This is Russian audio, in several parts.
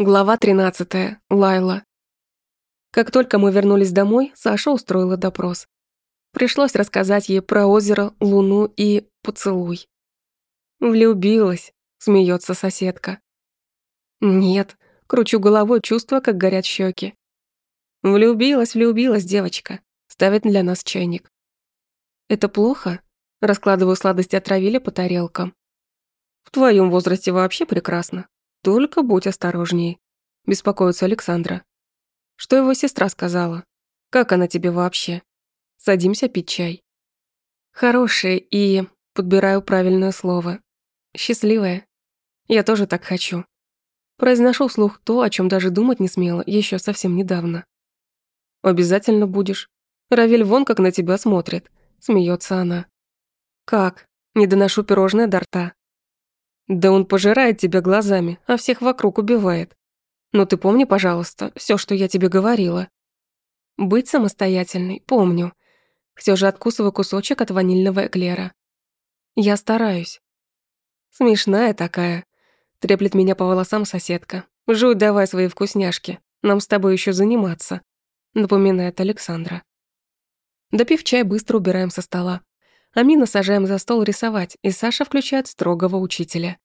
Глава 13. Лайла. Как только мы вернулись домой, Саша устроила допрос. Пришлось рассказать ей про озеро, луну и поцелуй. «Влюбилась», — смеется соседка. «Нет», — кручу головой, чувствуя, как горят щеки. «Влюбилась, влюбилась девочка», — ставит для нас чайник. «Это плохо?» — раскладываю сладости от травили по тарелкам. «В твоем возрасте вообще прекрасно», только будь осторожней, беспокоится Александра. Что его сестра сказала? Как она тебе вообще? Садимся пить чай. Хорошая и... Подбираю правильное слово. Счастливая. Я тоже так хочу. Произношу вслух то, о чем даже думать не смела еще совсем недавно. Обязательно будешь. Равиль вон как на тебя смотрит. Смеется она. Как? Не доношу пирожное до рта. Да он пожирает тебя глазами, а всех вокруг убивает. Но ты помни, пожалуйста, все, что я тебе говорила. Быть самостоятельной, помню. Все же откусываю кусочек от ванильного эклера. Я стараюсь. Смешная такая. Треплет меня по волосам соседка. Жуй давай свои вкусняшки. Нам с тобой еще заниматься. Напоминает Александра. Допив чай, быстро убираем со стола. Амина сажаем за стол рисовать, и Саша включает строгого учителя.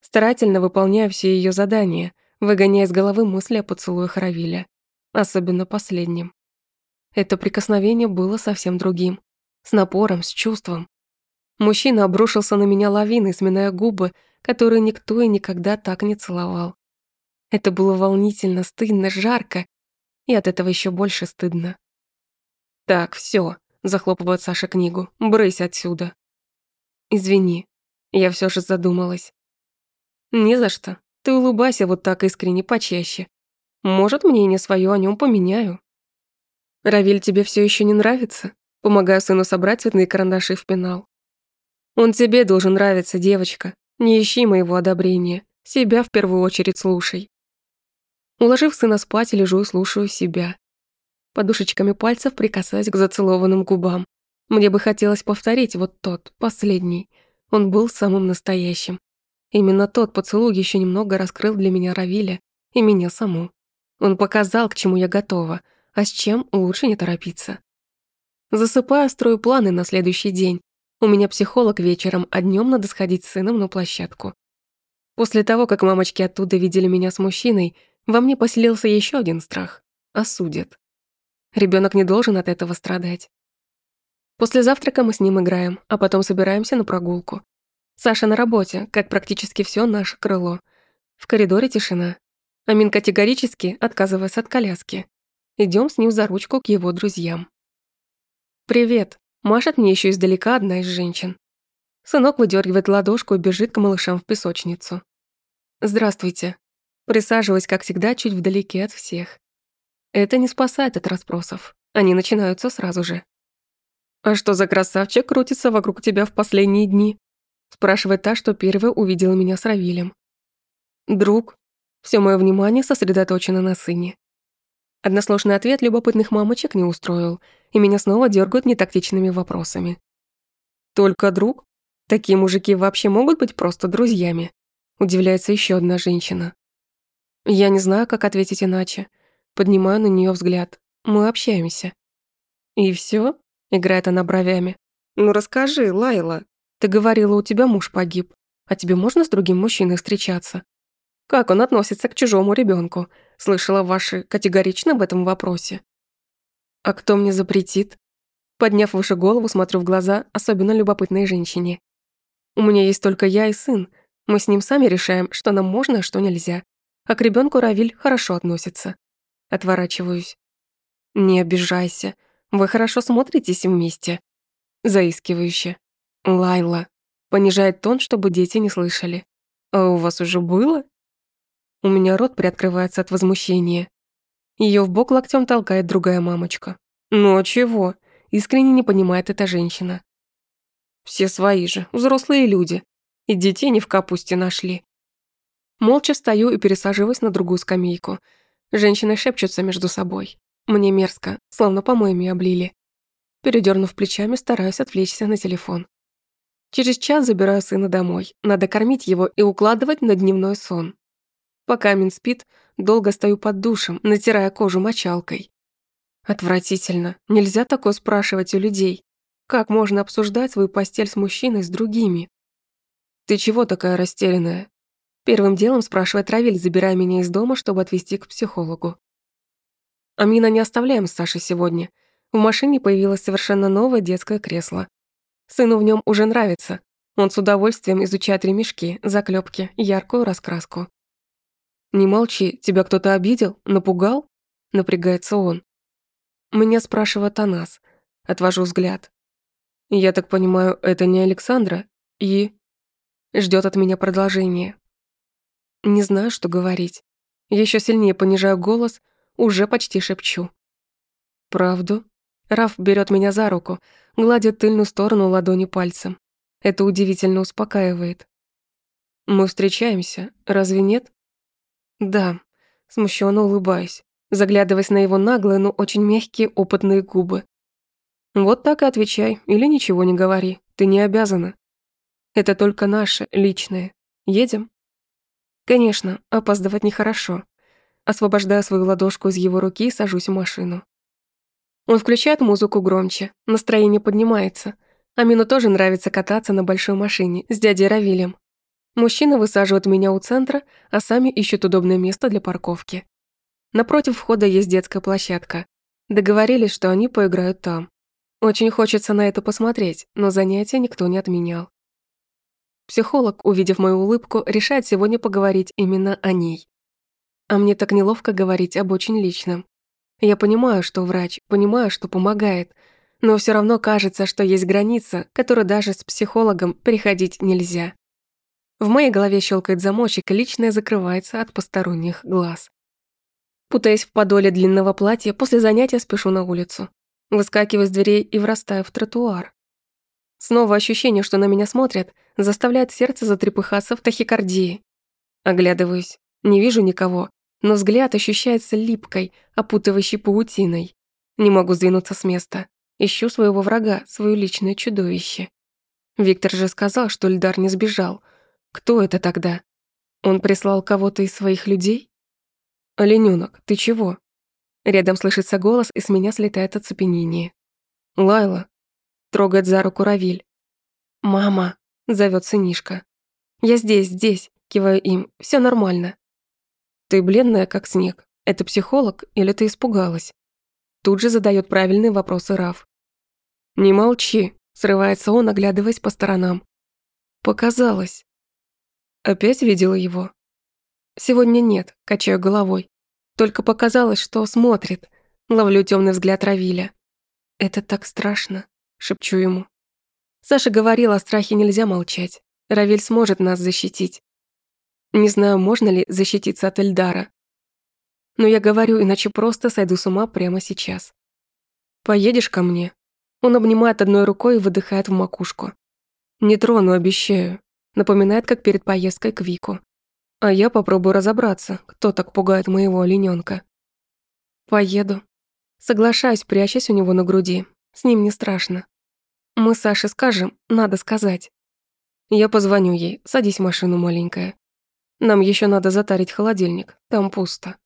Старательно выполняю все ее задания, выгоняя из головы мысли о поцелуях Равиля. Особенно последним. Это прикосновение было совсем другим. С напором, с чувством. Мужчина обрушился на меня лавиной, сминая губы, которые никто и никогда так не целовал. Это было волнительно, стыдно, жарко, и от этого еще больше стыдно. «Так, все, захлопывает Саша книгу. «Брысь отсюда». «Извини». Я все же задумалась. «Не за что. Ты улыбайся вот так искренне почаще. Может, мнение свое о нем поменяю». «Равиль тебе все еще не нравится?» Помогаю сыну собрать цветные карандаши в пенал. «Он тебе должен нравиться, девочка. Не ищи моего одобрения. Себя в первую очередь слушай». Уложив сына спать, лежу и слушаю себя подушечками пальцев прикасаясь к зацелованным губам. Мне бы хотелось повторить вот тот, последний. Он был самым настоящим. Именно тот поцелуй еще немного раскрыл для меня Равиля и меня саму. Он показал, к чему я готова, а с чем лучше не торопиться. Засыпая, строю планы на следующий день. У меня психолог вечером, а днем надо сходить с сыном на площадку. После того, как мамочки оттуда видели меня с мужчиной, во мне поселился еще один страх. Осудят. Ребенок не должен от этого страдать. После завтрака мы с ним играем, а потом собираемся на прогулку. Саша на работе, как практически все наше крыло. В коридоре тишина. Амин категорически отказывается от коляски. Идем с ним за ручку к его друзьям. «Привет», — машет мне еще издалека одна из женщин. Сынок выдергивает ладошку и бежит к малышам в песочницу. «Здравствуйте». Присаживаясь, как всегда, чуть вдалеке от всех. Это не спасает от расспросов. Они начинаются сразу же. «А что за красавчик крутится вокруг тебя в последние дни?» спрашивает та, что первая увидела меня с Равилем. «Друг». Все мое внимание сосредоточено на сыне. Односложный ответ любопытных мамочек не устроил, и меня снова дергают нетактичными вопросами. «Только друг? Такие мужики вообще могут быть просто друзьями?» Удивляется еще одна женщина. Я не знаю, как ответить иначе. Поднимаю на нее взгляд. Мы общаемся. «И все? играет она бровями. «Ну расскажи, Лайла. Ты говорила, у тебя муж погиб. А тебе можно с другим мужчиной встречаться? Как он относится к чужому ребенку? Слышала ваши категорично об этом вопросе. А кто мне запретит? Подняв выше голову, смотрю в глаза особенно любопытной женщине. У меня есть только я и сын. Мы с ним сами решаем, что нам можно, а что нельзя. А к ребенку Равиль хорошо относится. Отворачиваюсь. «Не обижайся. Вы хорошо смотритесь вместе». Заискивающе. «Лайла». Понижает тон, чтобы дети не слышали. «А у вас уже было?» У меня рот приоткрывается от возмущения. Ее в бок локтем толкает другая мамочка. «Ну а чего?» Искренне не понимает эта женщина. «Все свои же, взрослые люди. И детей не в капусте нашли». Молча стою и пересаживаюсь на другую скамейку – Женщины шепчутся между собой. Мне мерзко, словно помоями облили. Передернув плечами, стараюсь отвлечься на телефон. Через час забираю сына домой. Надо кормить его и укладывать на дневной сон. Пока Мин спит, долго стою под душем, натирая кожу мочалкой. Отвратительно. Нельзя такое спрашивать у людей. Как можно обсуждать свою постель с мужчиной с другими? «Ты чего такая растерянная?» Первым делом спрашивает Равиль, забирая меня из дома, чтобы отвезти к психологу. Амина не оставляем с Сашей сегодня. В машине появилось совершенно новое детское кресло. Сыну в нем уже нравится. Он с удовольствием изучает ремешки, заклепки, яркую раскраску. «Не молчи, тебя кто-то обидел? Напугал?» Напрягается он. Меня спрашивает о нас. Отвожу взгляд. Я так понимаю, это не Александра? И... Ждет от меня продолжение. Не знаю, что говорить. Я еще сильнее понижаю голос, уже почти шепчу. Правду? Раф берет меня за руку, гладит тыльную сторону ладони пальцем. Это удивительно успокаивает. Мы встречаемся, разве нет? Да, смущенно улыбаюсь, заглядываясь на его наглые, но очень мягкие опытные губы. Вот так и отвечай, или ничего не говори, ты не обязана. Это только наше, личное. Едем? Конечно, опаздывать нехорошо. Освобождаю свою ладошку из его руки сажусь в машину. Он включает музыку громче, настроение поднимается. Амину тоже нравится кататься на большой машине с дядей Равилем. Мужчины высаживают меня у центра, а сами ищут удобное место для парковки. Напротив входа есть детская площадка. Договорились, что они поиграют там. Очень хочется на это посмотреть, но занятия никто не отменял. Психолог, увидев мою улыбку, решает сегодня поговорить именно о ней. А мне так неловко говорить об очень личном. Я понимаю, что врач, понимаю, что помогает, но все равно кажется, что есть граница, которую даже с психологом переходить нельзя. В моей голове щелкает замочек, и личное закрывается от посторонних глаз. Путаясь в подоле длинного платья, после занятия спешу на улицу. Выскакиваю с дверей и врастаю в тротуар. Снова ощущение, что на меня смотрят, заставляет сердце затрепыхаться в тахикардии. Оглядываюсь, не вижу никого, но взгляд ощущается липкой, опутывающей паутиной. Не могу сдвинуться с места. Ищу своего врага, свое личное чудовище. Виктор же сказал, что Льдар не сбежал, кто это тогда? Он прислал кого-то из своих людей? Оленёнок, ты чего? Рядом слышится голос, и с меня слетает оцепенение. Лайла. Трогает за руку Равиль. «Мама», — зовет сынишка. «Я здесь, здесь», — киваю им. Все нормально». «Ты бледная, как снег. Это психолог или ты испугалась?» Тут же задает правильные вопросы Раф. «Не молчи», — срывается он, оглядываясь по сторонам. «Показалось». Опять видела его? Сегодня нет, качаю головой. Только показалось, что смотрит. Ловлю темный взгляд Равиля. Это так страшно, шепчу ему. Саша говорила, о страхе нельзя молчать. Равиль сможет нас защитить. Не знаю, можно ли защититься от Эльдара. Но я говорю, иначе просто сойду с ума прямо сейчас. Поедешь ко мне? Он обнимает одной рукой и выдыхает в макушку. Не трону, обещаю. Напоминает, как перед поездкой к Вику. А я попробую разобраться, кто так пугает моего оленёнка. Поеду. Соглашаюсь, прячась у него на груди. С ним не страшно. Мы Саше скажем, надо сказать. Я позвоню ей, садись в машину, маленькая. Нам еще надо затарить холодильник, там пусто.